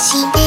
して